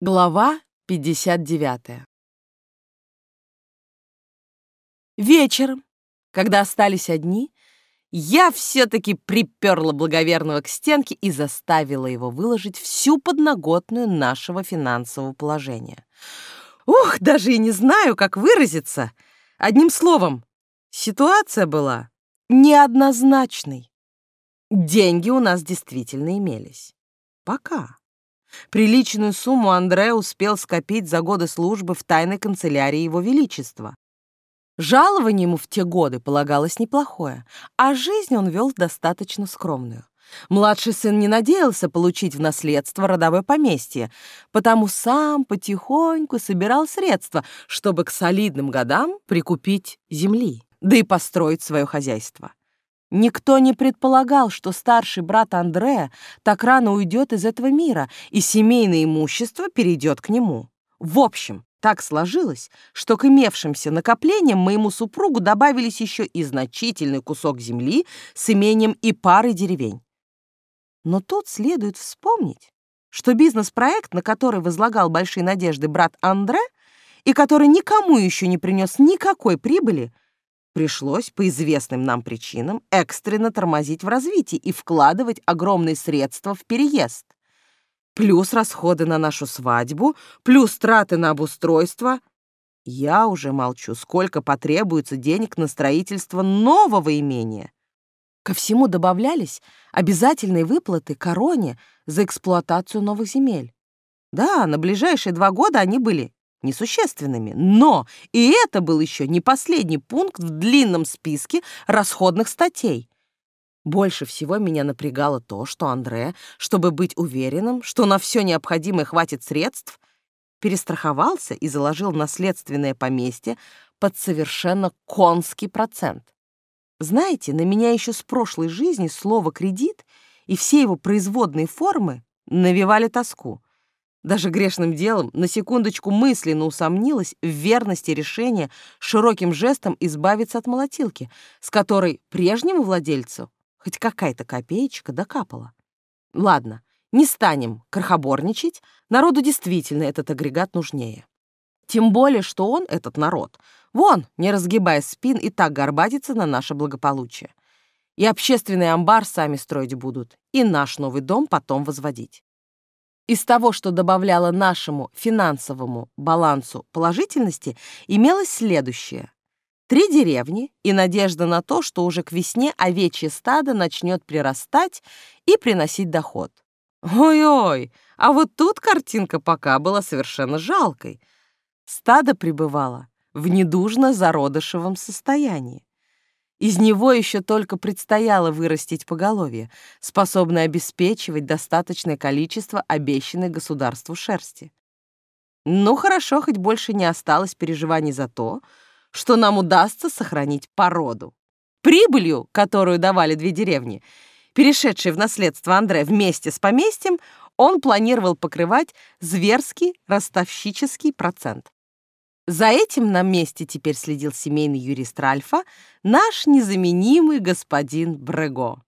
Глава 59. Вечером, когда остались одни, я все-таки приперла благоверного к стенке и заставила его выложить всю подноготную нашего финансового положения. Ух, даже и не знаю, как выразиться. Одним словом, ситуация была неоднозначной. Деньги у нас действительно имелись. Пока. Приличную сумму Андре успел скопить за годы службы в тайной канцелярии Его Величества. Жалование ему в те годы полагалось неплохое, а жизнь он вел достаточно скромную. Младший сын не надеялся получить в наследство родовое поместье, потому сам потихоньку собирал средства, чтобы к солидным годам прикупить земли, да и построить свое хозяйство. Никто не предполагал, что старший брат Андрея так рано уйдет из этого мира, и семейное имущество перейдет к нему. В общем, так сложилось, что к имевшимся накоплениям моему супругу добавились еще и значительный кусок земли с имением и парой деревень. Но тут следует вспомнить, что бизнес-проект, на который возлагал большие надежды брат Андре, и который никому еще не принес никакой прибыли, Пришлось по известным нам причинам экстренно тормозить в развитии и вкладывать огромные средства в переезд. Плюс расходы на нашу свадьбу, плюс траты на обустройство. Я уже молчу, сколько потребуется денег на строительство нового имения. Ко всему добавлялись обязательные выплаты короне за эксплуатацию новых земель. Да, на ближайшие два года они были несущественными. Но и это был еще не последний пункт в длинном списке расходных статей. Больше всего меня напрягало то, что Андре, чтобы быть уверенным, что на все необходимое хватит средств, перестраховался и заложил наследственное поместье под совершенно конский процент. Знаете, на меня еще с прошлой жизни слово «кредит» и все его производные формы навевали тоску. Даже грешным делом на секундочку мысленно усомнилась в верности решения широким жестом избавиться от молотилки, с которой прежнему владельцу хоть какая-то копеечка докапала. Ладно, не станем крохоборничать, народу действительно этот агрегат нужнее. Тем более, что он, этот народ, вон, не разгибая спин, и так горбатится на наше благополучие. И общественный амбар сами строить будут, и наш новый дом потом возводить. Из того, что добавляло нашему финансовому балансу положительности, имелось следующее. Три деревни и надежда на то, что уже к весне овечье стадо начнет прирастать и приносить доход. Ой-ой, а вот тут картинка пока была совершенно жалкой. Стадо пребывало в недужно зародышевом состоянии. Из него еще только предстояло вырастить поголовье, способное обеспечивать достаточное количество обещанной государству шерсти. Ну хорошо, хоть больше не осталось переживаний за то, что нам удастся сохранить породу. Прибылью, которую давали две деревни, перешедшие в наследство Андре вместе с поместьем, он планировал покрывать зверский ростовщический процент. За этим на месте теперь следил семейный юрист Ральфа, наш незаменимый господин Брего.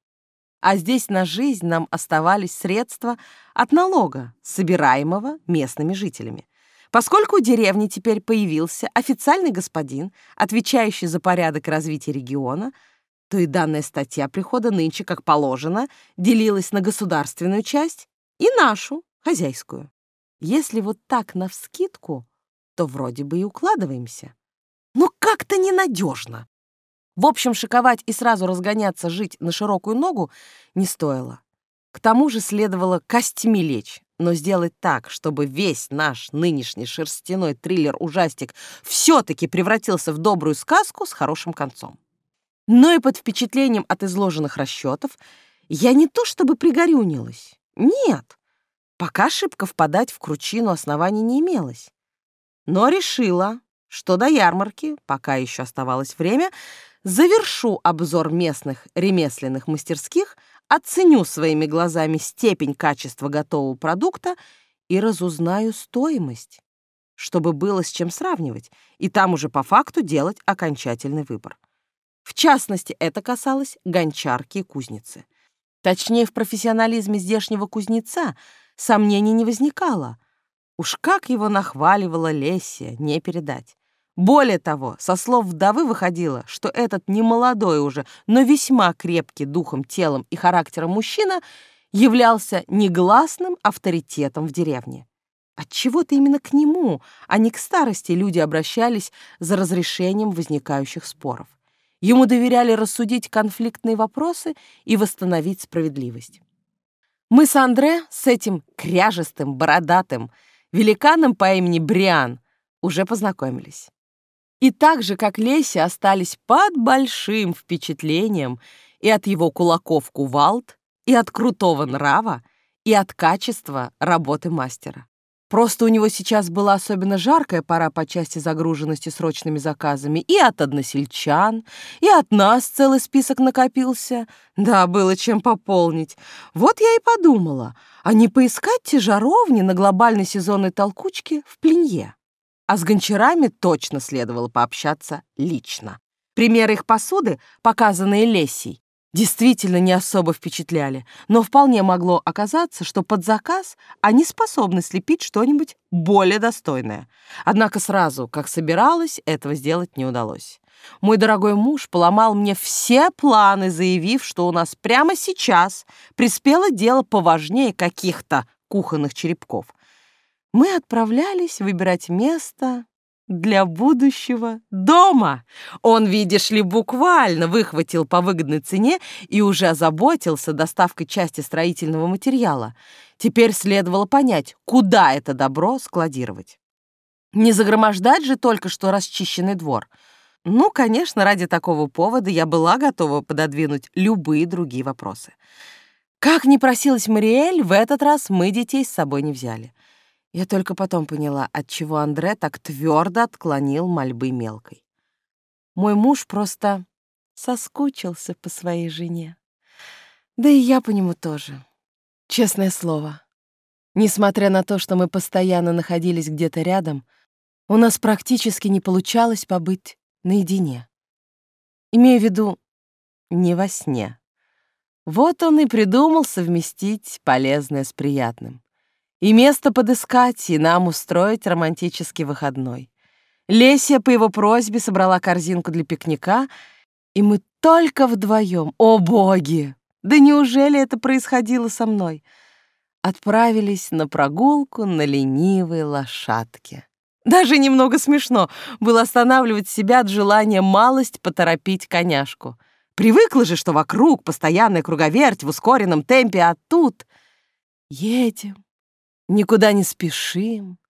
А здесь на жизнь нам оставались средства от налога, собираемого местными жителями. Поскольку у деревни теперь появился официальный господин, отвечающий за порядок развития региона, то и данная статья прихода нынче, как положено, делилась на государственную часть и нашу, хозяйскую. Если вот так навскидку, то вроде бы и укладываемся. Но как-то ненадежно. В общем, шиковать и сразу разгоняться жить на широкую ногу не стоило. К тому же следовало костями лечь, но сделать так, чтобы весь наш нынешний шерстяной триллер-ужастик все-таки превратился в добрую сказку с хорошим концом. Но и под впечатлением от изложенных расчетов я не то чтобы пригорюнилась. Нет, пока шибко впадать в кручину оснований не имелось но решила, что до ярмарки, пока еще оставалось время, завершу обзор местных ремесленных мастерских, оценю своими глазами степень качества готового продукта и разузнаю стоимость, чтобы было с чем сравнивать, и там уже по факту делать окончательный выбор. В частности, это касалось гончарки и кузницы. Точнее, в профессионализме здешнего кузнеца сомнений не возникало — Уж как его нахваливала Лесия, не передать. Более того, со слов вдовы выходило, что этот немолодой уже, но весьма крепкий духом, телом и характером мужчина являлся негласным авторитетом в деревне. Отчего-то именно к нему, а не к старости люди обращались за разрешением возникающих споров. Ему доверяли рассудить конфликтные вопросы и восстановить справедливость. Мы с Андре, с этим кряжестым, бородатым, великаном по имени Бриан, уже познакомились. И так же, как Леся, остались под большим впечатлением и от его кулаков кувалд, и от крутого нрава, и от качества работы мастера. Просто у него сейчас была особенно жаркая пора по части загруженности срочными заказами и от односельчан, и от нас целый список накопился. Да, было чем пополнить. Вот я и подумала, а не поискать те жаровни на глобальной сезонной толкучке в Плинье. А с гончарами точно следовало пообщаться лично. Примеры их посуды, показанные Лесей, действительно не особо впечатляли, но вполне могло оказаться, что под заказ они способны слепить что-нибудь более достойное. Однако сразу, как собиралась, этого сделать не удалось. Мой дорогой муж поломал мне все планы, заявив, что у нас прямо сейчас приспело дело поважнее каких-то кухонных черепков. Мы отправлялись выбирать место для будущего дома. Он, видишь ли, буквально выхватил по выгодной цене и уже озаботился доставкой части строительного материала. Теперь следовало понять, куда это добро складировать. Не загромождать же только что расчищенный двор. Ну, конечно, ради такого повода я была готова пододвинуть любые другие вопросы. Как ни просилась Мариэль, в этот раз мы детей с собой не взяли. Я только потом поняла, отчего Андре так твердо отклонил мольбы мелкой. Мой муж просто соскучился по своей жене. Да и я по нему тоже. Честное слово. Несмотря на то, что мы постоянно находились где-то рядом, у нас практически не получалось побыть наедине. Имею в виду, не во сне. Вот он и придумал совместить полезное с приятным. И место подыскать, и нам устроить романтический выходной. Лесия по его просьбе собрала корзинку для пикника, и мы только вдвоем, о боги! Да неужели это происходило со мной? Отправились на прогулку на ленивой лошадке. Даже немного смешно было останавливать себя от желания малость поторопить коняшку. Привыкла же, что вокруг постоянная круговерть в ускоренном темпе, а тут едем, Никуда не спешим.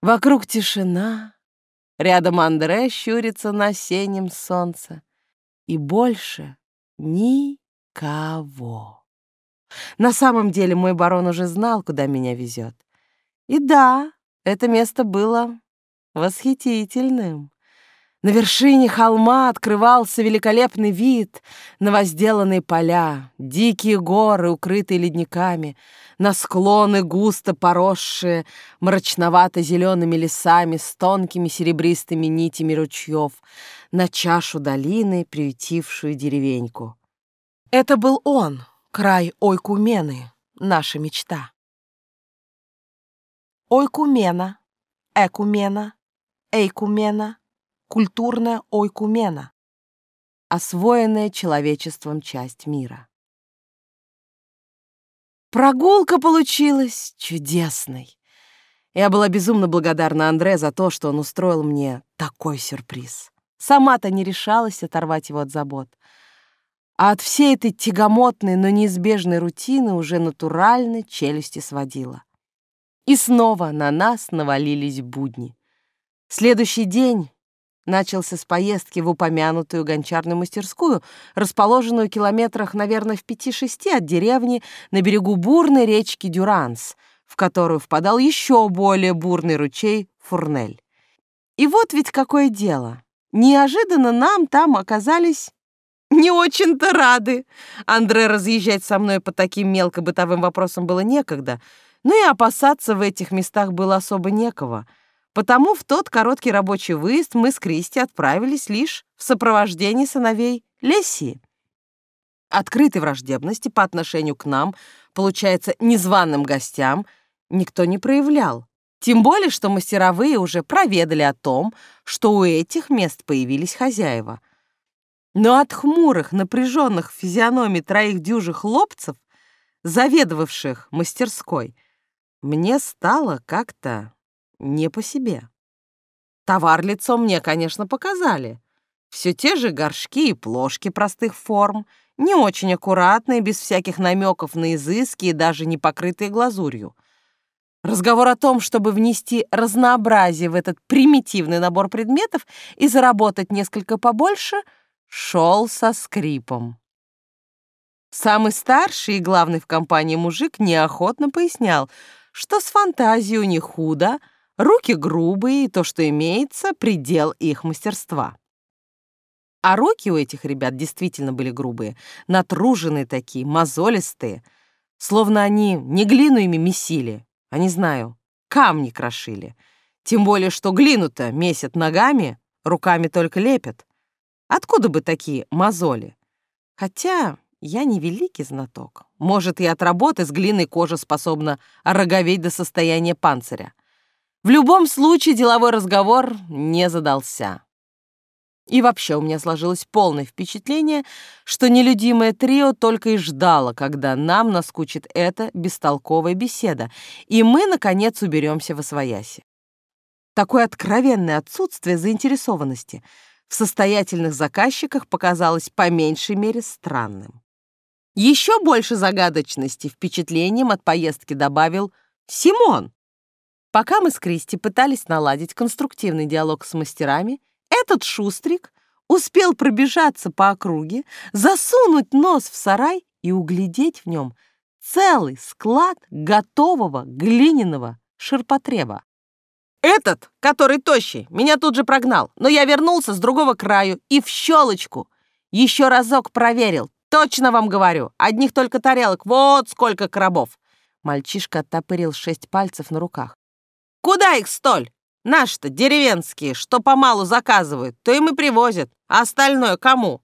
Вокруг тишина. Рядом Андре щурится на осеннем солнце. И больше никого. На самом деле мой барон уже знал, куда меня везет. И да, это место было восхитительным. На вершине холма открывался великолепный вид на возделанные поля, дикие горы, укрытые ледниками, на склоны, густо поросшие мрачновато-зелеными лесами с тонкими серебристыми нитями ручьев, на чашу долины, приютившую деревеньку. Это был он, край Ойкумены, наша мечта. Ойкумена, Экумена, Эйкумена — культурная ойкумена, освоенная человечеством часть мира. Прогулка получилась чудесной. Я была безумно благодарна Андре за то, что он устроил мне такой сюрприз. Сама-то не решалась оторвать его от забот. А от всей этой тягомотной, но неизбежной рутины уже натурально челюсти сводила. И снова на нас навалились будни. Следующий день начался с поездки в упомянутую гончарную мастерскую, расположенную километрах, наверное, в пяти-шести от деревни на берегу бурной речки Дюранс, в которую впадал еще более бурный ручей Фурнель. И вот ведь какое дело. Неожиданно нам там оказались не очень-то рады. Андре разъезжать со мной по таким мелкобытовым вопросам было некогда, но и опасаться в этих местах было особо некого — Потому в тот короткий рабочий выезд мы с Кристи отправились лишь в сопровождении сыновей Лесси. Открытой враждебности по отношению к нам, получается, незваным гостям, никто не проявлял. Тем более, что мастеровые уже проведали о том, что у этих мест появились хозяева. Но от хмурых, напряженных физиономий троих дюжих хлопцев, заведовавших мастерской, мне стало как-то не по себе. Товар лицом мне, конечно, показали. Все те же горшки и плошки простых форм, не очень аккуратные, без всяких намеков на изыски и даже не покрытые глазурью. Разговор о том, чтобы внести разнообразие в этот примитивный набор предметов и заработать несколько побольше, шел со скрипом. Самый старший и главный в компании мужик неохотно пояснял, что с фантазией у них худо, руки грубые, и то, что имеется, предел их мастерства. А руки у этих ребят действительно были грубые, натруженные такие, мозолистые, словно они не глину ими месили, а, не знаю, камни крошили. Тем более, что глину-то месят ногами, руками только лепят. Откуда бы такие мозоли? Хотя я не великий знаток. Может, и от работы с глиной кожа способна ороговеть до состояния панциря. В любом случае деловой разговор не задался. И вообще у меня сложилось полное впечатление, что нелюдимое трио только и ждало, когда нам наскучит эта бестолковая беседа, и мы, наконец, уберемся в освояси. Такое откровенное отсутствие заинтересованности в состоятельных заказчиках показалось по меньшей мере странным. Еще больше загадочности впечатлением от поездки добавил Симон. Пока мы с Кристи пытались наладить конструктивный диалог с мастерами, этот шустрик успел пробежаться по округе, засунуть нос в сарай и углядеть в нем целый склад готового глиняного ширпотреба. Этот, который тощий, меня тут же прогнал, но я вернулся с другого краю и в щелочку. Еще разок проверил. Точно вам говорю, одних только тарелок, вот сколько коробов. Мальчишка оттопырил шесть пальцев на руках. Куда их столь? Наши-то деревенские, что помалу заказывают, то им и привозят. А остальное кому?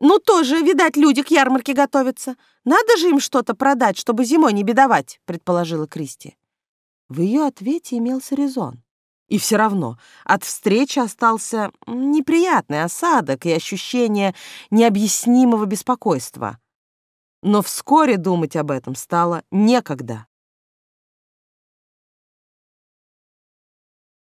Ну, тоже, видать, люди к ярмарке готовятся. Надо же им что-то продать, чтобы зимой не бедовать, предположила Кристи. В ее ответе имелся резон. И все равно от встречи остался неприятный осадок и ощущение необъяснимого беспокойства. Но вскоре думать об этом стало некогда.